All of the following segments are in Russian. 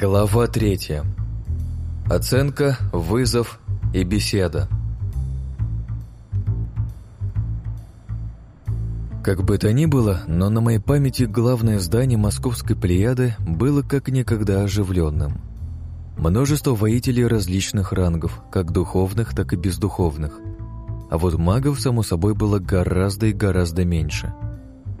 Глава третья. Оценка, вызов и беседа. Как бы то ни было, но на моей памяти главное здание московской плеяды было как никогда оживленным. Множество воителей различных рангов, как духовных, так и бездуховных. А вот магов, само собой, было гораздо и гораздо меньше.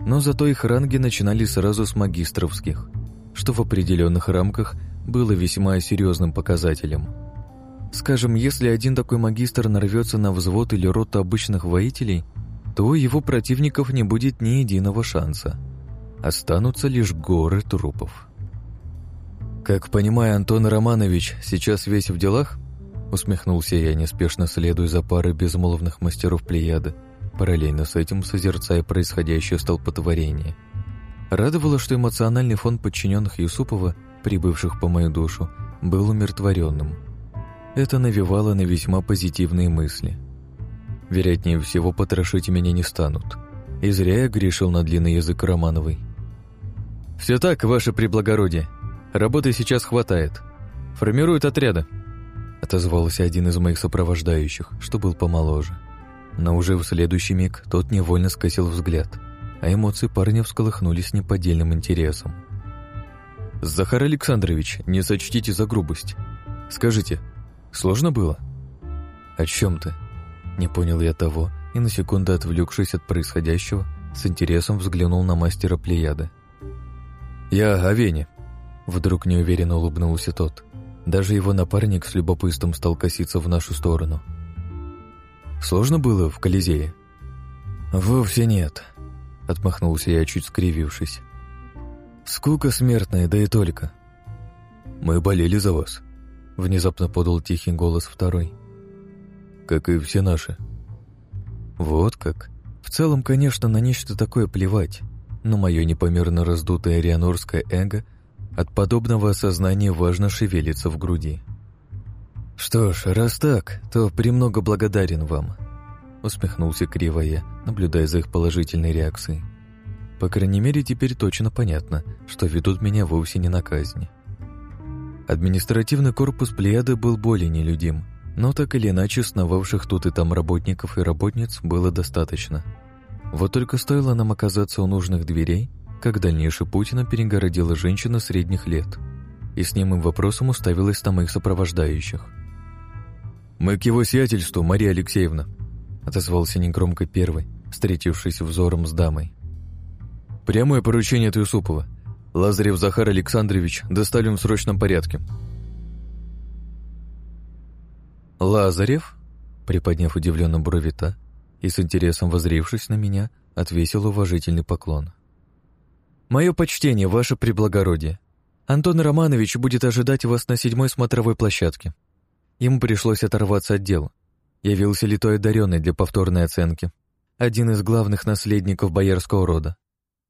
Но зато их ранги начинали сразу с магистровских – что в определенных рамках было весьма серьезным показателем. Скажем, если один такой магистр нарвется на взвод или роту обычных воителей, то у его противников не будет ни единого шанса. Останутся лишь горы трупов. «Как понимаю, Антон Романович сейчас весь в делах?» Усмехнулся я, неспешно следуя за парой безмолвных мастеров Плеяды, параллельно с этим созерцая происходящее столпотворение – Радовало, что эмоциональный фон подчиненных Юсупова, прибывших по мою душу, был умиротворенным. Это навевало на весьма позитивные мысли. Вероятнее всего, потрошить меня не станут. И зря я грешил на длинный язык Романовой. «Все так, ваше преблагородие. Работы сейчас хватает. Формируют отряды», — отозвался один из моих сопровождающих, что был помоложе. Но уже в следующий миг тот невольно скосил взгляд — а эмоции парня всколыхнулись неподдельным интересом. «Захар Александрович, не сочтите за грубость. Скажите, сложно было?» «О чем ты?» Не понял я того, и на секунду отвлекшись от происходящего, с интересом взглянул на мастера Плеяды. «Я о Вене», — вдруг неуверенно улыбнулся тот. Даже его напарник с любопытством стал коситься в нашу сторону. «Сложно было в Колизее?» «Вовсе нет», Отмахнулся я, чуть скривившись. «Скука смертная, да и только». «Мы болели за вас», — внезапно подал тихий голос второй. «Как и все наши». «Вот как. В целом, конечно, на нечто такое плевать, но мое непомерно раздутое рианорское эго от подобного осознания важно шевелится в груди». «Что ж, раз так, то премного благодарен вам», Усмехнулся криво наблюдая за их положительной реакцией. По крайней мере, теперь точно понятно, что ведут меня вовсе не на казнь. Административный корпус Плеяды был более нелюдим, но так или иначе сновавших тут и там работников и работниц было достаточно. Вот только стоило нам оказаться у нужных дверей, как дальнейший путь нам перегородила женщина средних лет, и с немым вопросом уставилась на моих сопровождающих. «Мы к его сиятельству, Мария Алексеевна», отозвался негромко первый, встретившись взором с дамой. «Прямое поручение от Юсупова. Лазарев Захар Александрович доставлен в срочном порядке». «Лазарев?» Приподняв удивленно брови та и с интересом возрившись на меня, отвесил уважительный поклон. «Мое почтение, ваше преблагородие. Антон Романович будет ожидать вас на седьмой смотровой площадке. Ему пришлось оторваться от дела, явился литой одаренный для повторной оценки, один из главных наследников боярского рода.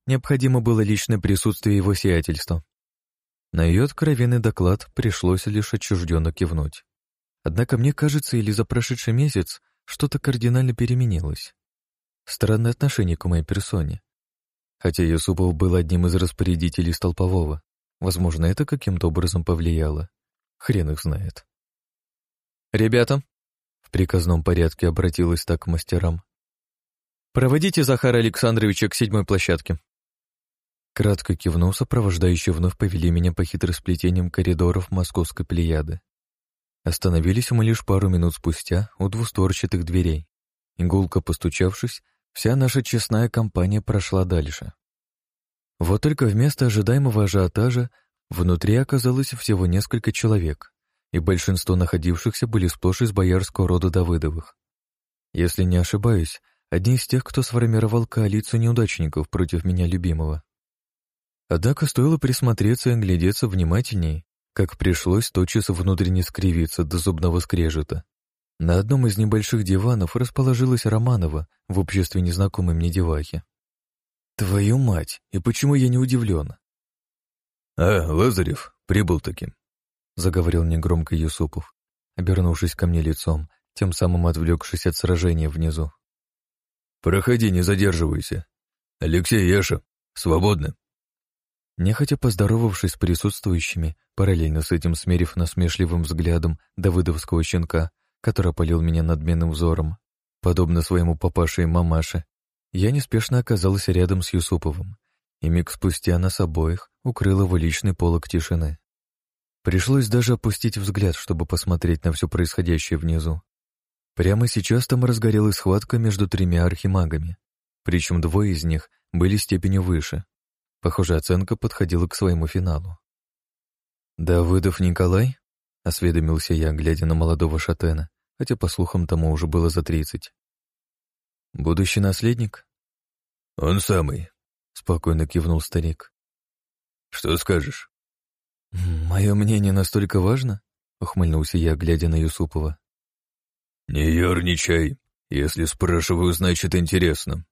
Необходимо было личное присутствие его сиятельства. На ее откровенный доклад пришлось лишь отчужденно кивнуть. Однако мне кажется, или за прошедший месяц что-то кардинально переменилось. Странное отношение к моей персоне. Хотя Юсупов был одним из распорядителей Столпового. Возможно, это каким-то образом повлияло. Хрен их знает. «Ребята, в приказном порядке обратилась так к мастерам. «Проводите Захара Александровича к седьмой площадке». Кратко кивнув, сопровождающие вновь повели меня по хитросплетениям коридоров московской плеяды. Остановились мы лишь пару минут спустя у двустворчатых дверей. Игулка постучавшись, вся наша честная компания прошла дальше. Вот только вместо ожидаемого ажиотажа внутри оказалось всего несколько человек и большинство находившихся были сплошь из боярского рода Давыдовых. Если не ошибаюсь, одни из тех, кто сформировал коалицию неудачников против меня любимого. Однако стоило присмотреться и глядеться внимательней, как пришлось тотчас внутренне скривиться до зубного скрежета. На одном из небольших диванов расположилась Романова в обществе незнакомой мне девахи. «Твою мать! И почему я не удивлен?» «А, Лазарев, прибыл таким заговорил негромко Юсупов, обернувшись ко мне лицом, тем самым отвлекшись от сражения внизу. «Проходи, не задерживайся. Алексей, Яша, свободны?» Нехотя поздоровавшись с присутствующими, параллельно с этим смерив насмешливым взглядом давыдовского щенка, который опалил меня надменным взором, подобно своему папаше и мамаше, я неспешно оказался рядом с Юсуповым, и миг спустя нас обоих укрыл его личный полог тишины. Пришлось даже опустить взгляд, чтобы посмотреть на все происходящее внизу. Прямо сейчас там разгорелась схватка между тремя архимагами, причем двое из них были степенью выше. Похоже, оценка подходила к своему финалу. «Давыдов Николай?» — осведомился я, глядя на молодого шатена, хотя, по слухам, тому уже было за тридцать. «Будущий наследник?» «Он самый», — спокойно кивнул старик. «Что скажешь?» «Мое мнение настолько важно?» — ухмыльнулся я, глядя на Юсупова. «Не ерничай. Если спрашиваю, значит, интересно».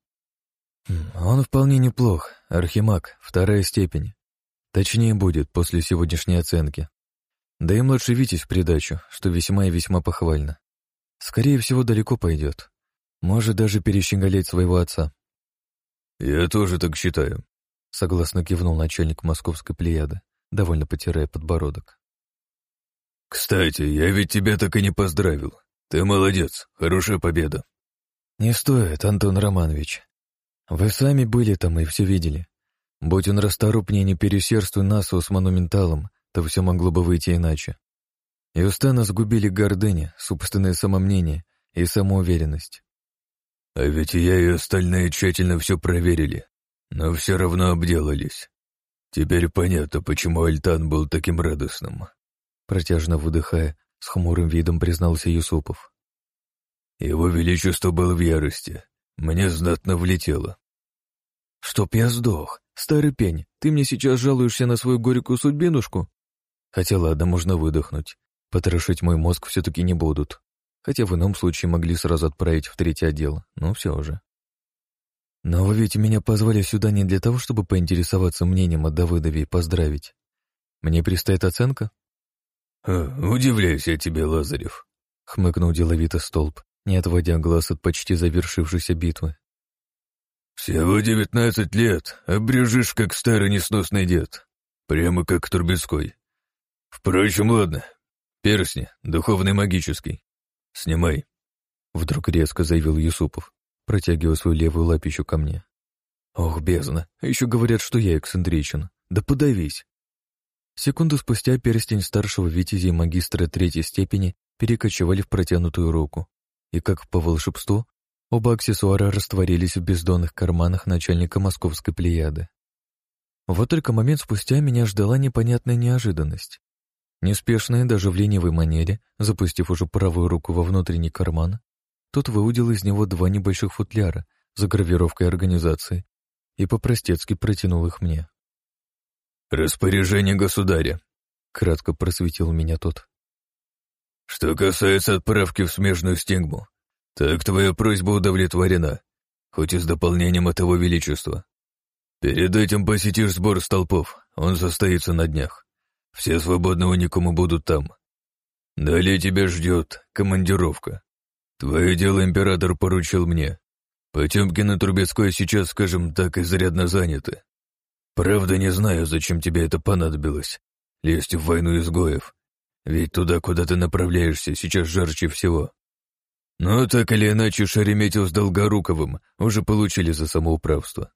«Он вполне неплох. Архимаг, вторая степень. Точнее будет после сегодняшней оценки. Да и младший Витязь в придачу, что весьма и весьма похвально. Скорее всего, далеко пойдет. Может даже перещеголять своего отца. «Я тоже так считаю», — согласно кивнул начальник московской плеяды, довольно потирая подбородок. «Кстати, я ведь тебя так и не поздравил. Ты молодец, хорошая победа». «Не стоит, Антон Романович. Вы сами были там и все видели. Будь он расторопнее не пересердствуй Насу с монументалом, то все могло бы выйти иначе. И у Стана сгубили гордыня, собственное самомнение и самоуверенность. А ведь я и остальные тщательно все проверили, но все равно обделались. Теперь понятно, почему Альтан был таким радостным. Протяжно выдыхая, с хмурым видом признался Юсупов. Его Величество был в ярости. Мне знатно влетело. «Чтоб я сдох! Старый пень, ты мне сейчас жалуешься на свою горькую судьбинушку?» Хотя ладно, можно выдохнуть. Потрошить мой мозг все-таки не будут хотя в ином случае могли сразу отправить в третий отдел, но все же. Но вы ведь меня позвали сюда не для того, чтобы поинтересоваться мнением о Давыдове и поздравить. Мне предстоит оценка? «Удивляюсь я тебе, Лазарев», — хмыкнул деловито столб, не отводя глаз от почти завершившейся битвы. «Всего девятнадцать лет, а брежишь, как старый несносный дед. Прямо как Турбецкой. Впрочем, ладно. Перстни, духовный магический. «Снимай», — вдруг резко заявил Юсупов, протягивая свою левую лапищу ко мне. «Ох, бездна, еще говорят, что я эксцентричен. Да подавись!» Секунду спустя перстень старшего витязя и магистра третьей степени перекочевали в протянутую руку, и, как по волшебству, оба аксессуара растворились в бездонных карманах начальника московской плеяды. Вот только момент спустя меня ждала непонятная неожиданность. Неспешно и даже в ленивой манере, запустив уже правую руку во внутренний карман, тот выудил из него два небольших футляра за гравировкой организации и по-простецки протянул их мне. «Распоряжение государя», — кратко просветил меня тот. «Что касается отправки в смежную стигму, так твоя просьба удовлетворена, хоть и с дополнением от его величества. Перед этим посетишь сбор столпов, он состоится на днях. Все свободные уникумы будут там. Далее тебя ждет командировка. Твое дело император поручил мне. Потемкин и Трубецкой сейчас, скажем так, изрядно заняты. Правда, не знаю, зачем тебе это понадобилось. Лезть в войну изгоев. Ведь туда, куда ты направляешься, сейчас жарче всего. Но так или иначе Шереметьев с Долгоруковым уже получили за самоуправство.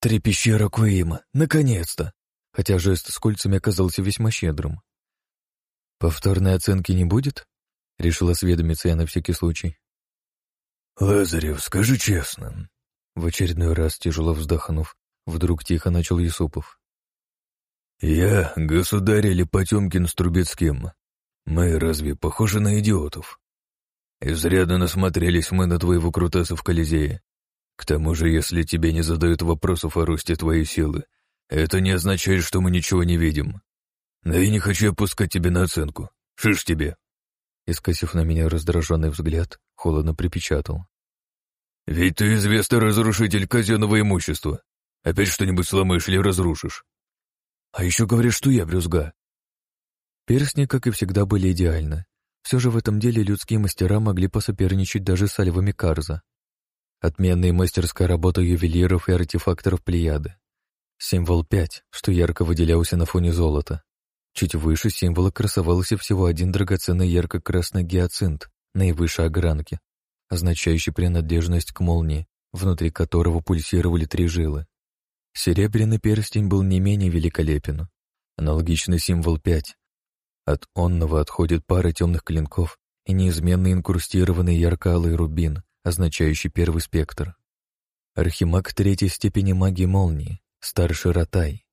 Три пещера Куима, наконец-то! хотя жест с кольцами оказался весьма щедрым. «Повторной оценки не будет?» — решил осведомиться я на всякий случай. «Лазарев, скажи честно», — в очередной раз тяжело вздохнув, вдруг тихо начал Юсупов. «Я, государь или Потемкин с Трубецким, мы разве похожи на идиотов? Изрядно насмотрелись мы на твоего крутаса в Колизее. К тому же, если тебе не задают вопросов о росте твоей силы, это не означает, что мы ничего не видим. Да и не хочу опускать тебе на оценку. Шиш тебе. Искосив на меня раздраженный взгляд, холодно припечатал. Ведь ты известный разрушитель казенного имущества. Опять что-нибудь сломаешь или разрушишь. А еще говорят, что я брюзга. Перстни, как и всегда, были идеальны. Все же в этом деле людские мастера могли посоперничать даже с альвами Карза. Отменная мастерская работа ювелиров и артефакторов Плеяды. Символ 5, что ярко выделялся на фоне золота. Чуть выше символа красовался всего один драгоценный ярко-красный гиацинт наивысшей огранки, означающий принадлежность к молнии, внутри которого пульсировали три жилы. Серебряный перстень был не менее великолепен. Аналогичный символ 5. От онного отходит пара темных клинков и неизменно инкрустированный ярко-алый рубин, означающий первый спектр. Архимаг третьей степени магии молнии, старший Ротай.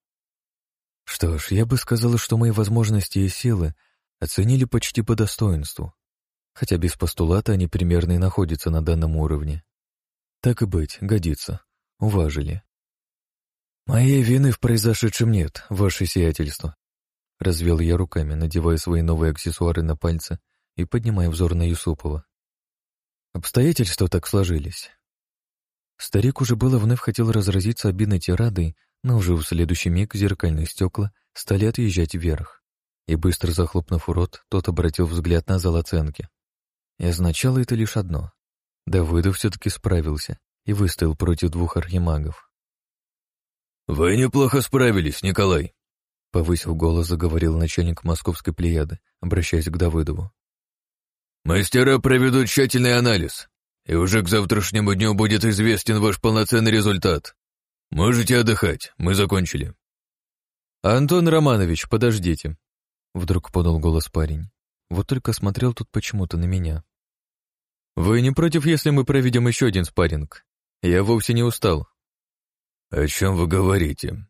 Что ж, я бы сказала, что мои возможности и силы оценили почти по достоинству, хотя без постулата они примерно и находятся на данном уровне. Так и быть, годится. Уважили. Моей вины в произошедшем нет, ваше сиятельство. Развел я руками, надевая свои новые аксессуары на пальцы и поднимая взор на Юсупова. Обстоятельства так сложились. Старик уже было вновь хотел разразиться обидной тирадой, но уже в следующий миг зеркальные стекла стали отъезжать вверх. И быстро захлопнув рот, тот обратил взгляд на зал оценки. И означало это лишь одно. Давыдов все-таки справился и выстоял против двух архимагов. «Вы неплохо справились, Николай», — повысив голос, заговорил начальник московской плеяды, обращаясь к Давыдову. «Мастера проведут тщательный анализ, и уже к завтрашнему дню будет известен ваш полноценный результат. Можете отдыхать, мы закончили». «Антон Романович, подождите», — вдруг подал голос парень. Вот только смотрел тут почему-то на меня. «Вы не против, если мы проведем еще один спарринг? Я вовсе не устал». «О чем вы говорите?»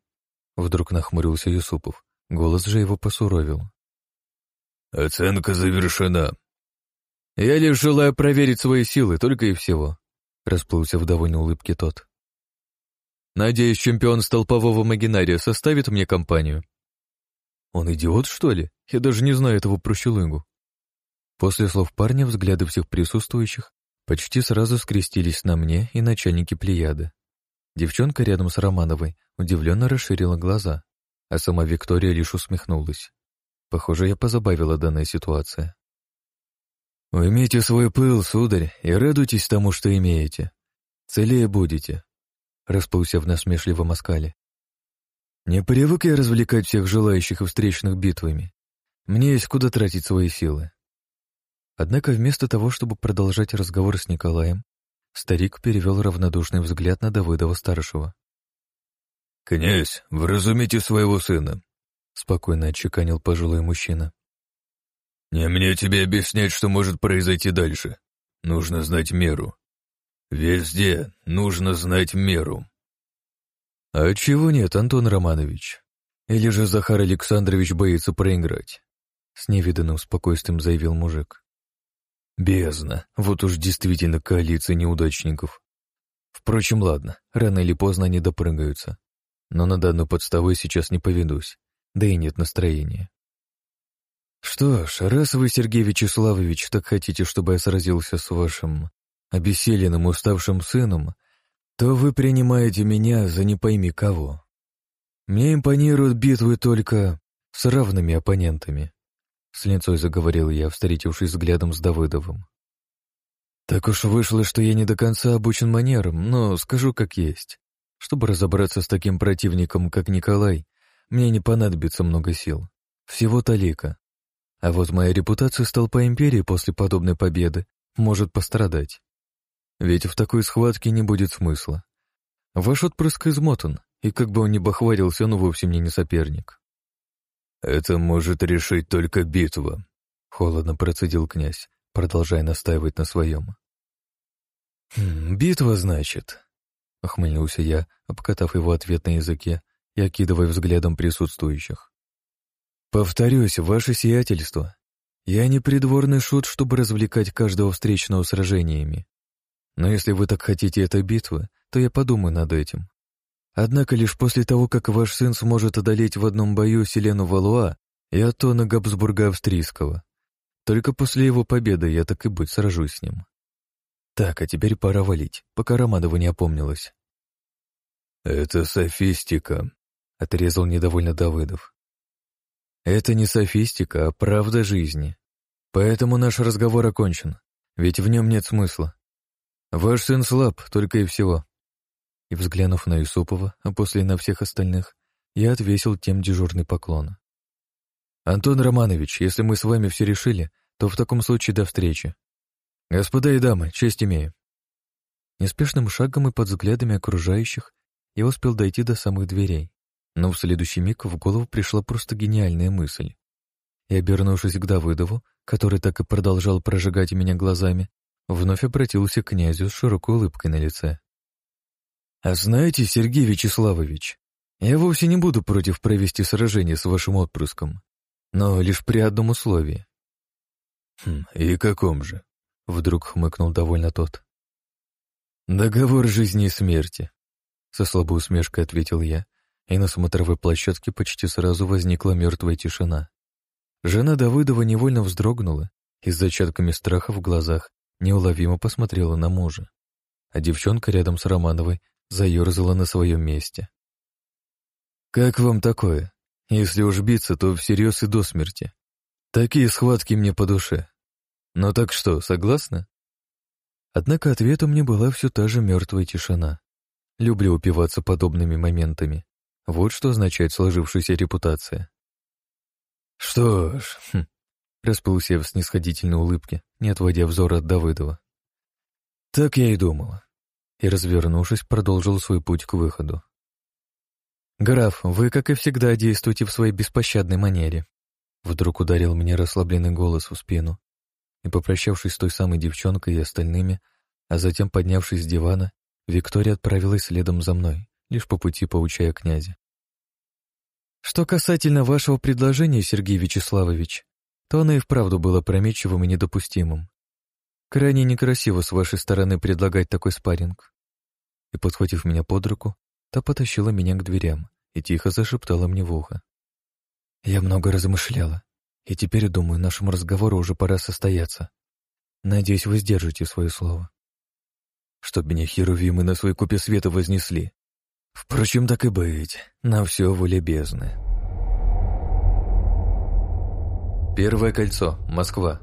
Вдруг нахмурился Юсупов. Голос же его посуровил. «Оценка завершена. «Я лишь желаю проверить свои силы, только и всего», — расплылся в довольной улыбке тот. «Надеюсь, чемпион столпового магинария составит мне компанию». «Он идиот, что ли? Я даже не знаю этого прощелыгу». После слов парня взгляды всех присутствующих почти сразу скрестились на мне и начальнике Плеяды. Девчонка рядом с Романовой удивленно расширила глаза, а сама Виктория лишь усмехнулась. Похоже, я позабавила данная ситуация. «Уймите свой пыл, сударь, и радуйтесь тому, что имеете. Целее будете», — расплылся в насмешливом оскале. «Не привык я развлекать всех желающих и встречных битвами. Мне есть куда тратить свои силы». Однако вместо того, чтобы продолжать разговор с Николаем, старик перевел равнодушный взгляд на Давыдова-старшего. «Князь, вразумите своего сына», — спокойно отчеканил пожилой мужчина. «Не мне тебе объяснять, что может произойти дальше. Нужно знать меру. Везде нужно знать меру». «А чего нет, Антон Романович? Или же Захар Александрович боится проиграть?» С невиданным спокойствием заявил мужик. «Бездна, вот уж действительно коалиция неудачников. Впрочем, ладно, рано или поздно они допрыгаются. Но на данную подставу я сейчас не поведусь, да и нет настроения. «Что ж, раз вы, Сергей Вячеславович, так хотите, чтобы я сразился с вашим обессиленным, уставшим сыном, то вы принимаете меня за не пойми кого. Мне импонируют битвы только с равными оппонентами», — с линцой заговорил я, встретившись взглядом с Давыдовым. «Так уж вышло, что я не до конца обучен манерам, но скажу как есть. Чтобы разобраться с таким противником, как Николай, мне не понадобится много сил. Всего талика. А вот моя репутация столпа империи после подобной победы может пострадать. Ведь в такой схватке не будет смысла. Ваш отпрыск измотан, и как бы он ни бахвалился, он вовсе мне не соперник. «Это может решить только битва», — холодно процедил князь, продолжая настаивать на своем. «Хм, «Битва, значит?» — охмыльнулся я, обкатав его ответ на языке и окидывая взглядом присутствующих. «Повторюсь, ваше сиятельство, я не придворный шут, чтобы развлекать каждого встречного сражениями. Но если вы так хотите этой битвы, то я подумаю над этим. Однако лишь после того, как ваш сын сможет одолеть в одном бою Селену Валуа и Атона Габсбурга Австрийского. Только после его победы я так и быть сражусь с ним. Так, а теперь пора валить, пока Романова не опомнилась. «Это софистика», — отрезал недовольно Давыдов. Это не софистика, а правда жизни. Поэтому наш разговор окончен, ведь в нем нет смысла. Ваш сын слаб, только и всего. и, взглянув на Юсупова, а после на всех остальных, я отвесил тем дежурный поклон. «Антон Романович, если мы с вами все решили, то в таком случае до встречи. Господа и дамы, честь имею». Неспешным шагом и под взглядами окружающих я успел дойти до самых дверей, но в следующий миг в голову пришла просто гениальная мысль. И, обернувшись к Давыдову, который так и продолжал прожигать меня глазами, вновь обратился к князю с широкой улыбкой на лице. «А знаете, Сергей Вячеславович, я вовсе не буду против провести сражение с вашим отпрыском, но лишь при одном условии». «Хм, и каком же?» — вдруг хмыкнул довольно тот. «Договор жизни и смерти», — со слабой усмешкой ответил я, и на смотровой площадке почти сразу возникла мертвая тишина. Жена Давыдова невольно вздрогнула и с зачатками страха в глазах неуловимо посмотрела на мужа, а девчонка рядом с Романовой заерзала на своем месте. «Как вам такое? Если уж биться, то всерьез и до смерти. Такие схватки мне по душе. Ну так что, согласна?» Однако ответом мне была все та же мертвая тишина. Люблю упиваться подобными моментами. Вот что означает сложившаяся репутация. «Что ж...» хм, расплылся в снисходительной улыбке, не отводя взор от Давыдова. «Так я и думала и, развернувшись, продолжил свой путь к выходу. «Граф, вы, как и всегда, действуете в своей беспощадной манере», вдруг ударил мне расслабленный голос в спину, и, попрощавшись с той самой девчонкой и остальными, а затем, поднявшись с дивана, Виктория отправилась следом за мной, лишь по пути поучая князя. «Что касательно вашего предложения, Сергей Вячеславович, то оно и вправду было опрометчивым и недопустимым. Крайне некрасиво с вашей стороны предлагать такой спарринг. И, подхватив меня под руку, та потащила меня к дверям и тихо зашептала мне в ухо. Я много размышляла, и теперь думаю, нашему разговору уже пора состояться. Надеюсь, вы сдержите свое слово. Чтоб меня херувимы на своей купе света вознесли. Впрочем, так и быть, на все воля бездны. Первое кольцо, Москва.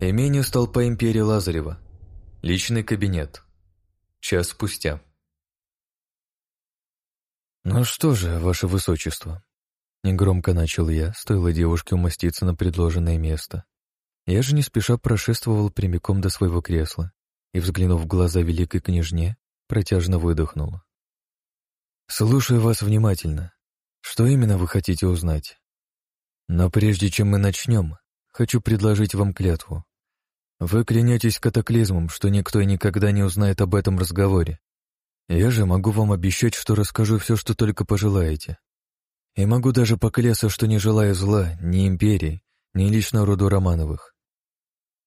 Имение столпа империи Лазарева. Личный кабинет. Час спустя. «Ну что же, ваше высочество?» Негромко начал я, стоило девушке умоститься на предложенное место. Я же не спеша прошествовал прямиком до своего кресла и, взглянув в глаза великой княжне, протяжно выдохнул. «Слушаю вас внимательно. Что именно вы хотите узнать? Но прежде чем мы начнем, хочу предложить вам клятву. Вы клянетесь катаклизмом, что никто и никогда не узнает об этом разговоре. Я же могу вам обещать, что расскажу все, что только пожелаете. И могу даже поклясться, что не желаю зла ни империи, ни лично роду Романовых.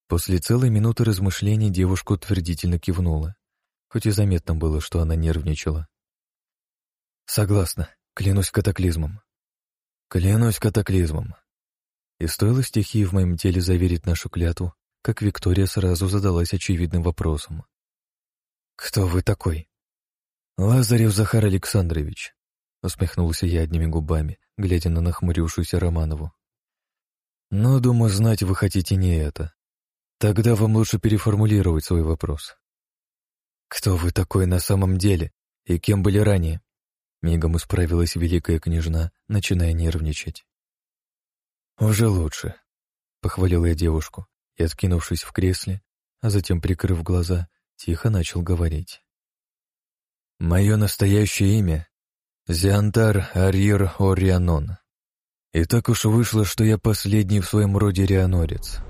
После целой минуты размышлений девушка утвердительно кивнула, хоть и заметно было, что она нервничала. Согласна, клянусь катаклизмом. Клянусь катаклизмом. И стоило стихии в моем теле заверить нашу клятву, как Виктория сразу задалась очевидным вопросом. «Кто вы такой?» «Лазарев Захар Александрович», — усмехнулся я одними губами, глядя на нахмурившуюся Романову. «Но, думаю, знать вы хотите не это. Тогда вам лучше переформулировать свой вопрос. Кто вы такой на самом деле и кем были ранее?» Мигом исправилась великая княжна, начиная нервничать. «Уже лучше», — похвалил я девушку, и, откинувшись в кресле, а затем, прикрыв глаза, тихо начал говорить. «Мое настоящее имя — Зиантар Арьер Орианон. И так уж вышло, что я последний в своем роде рианорец».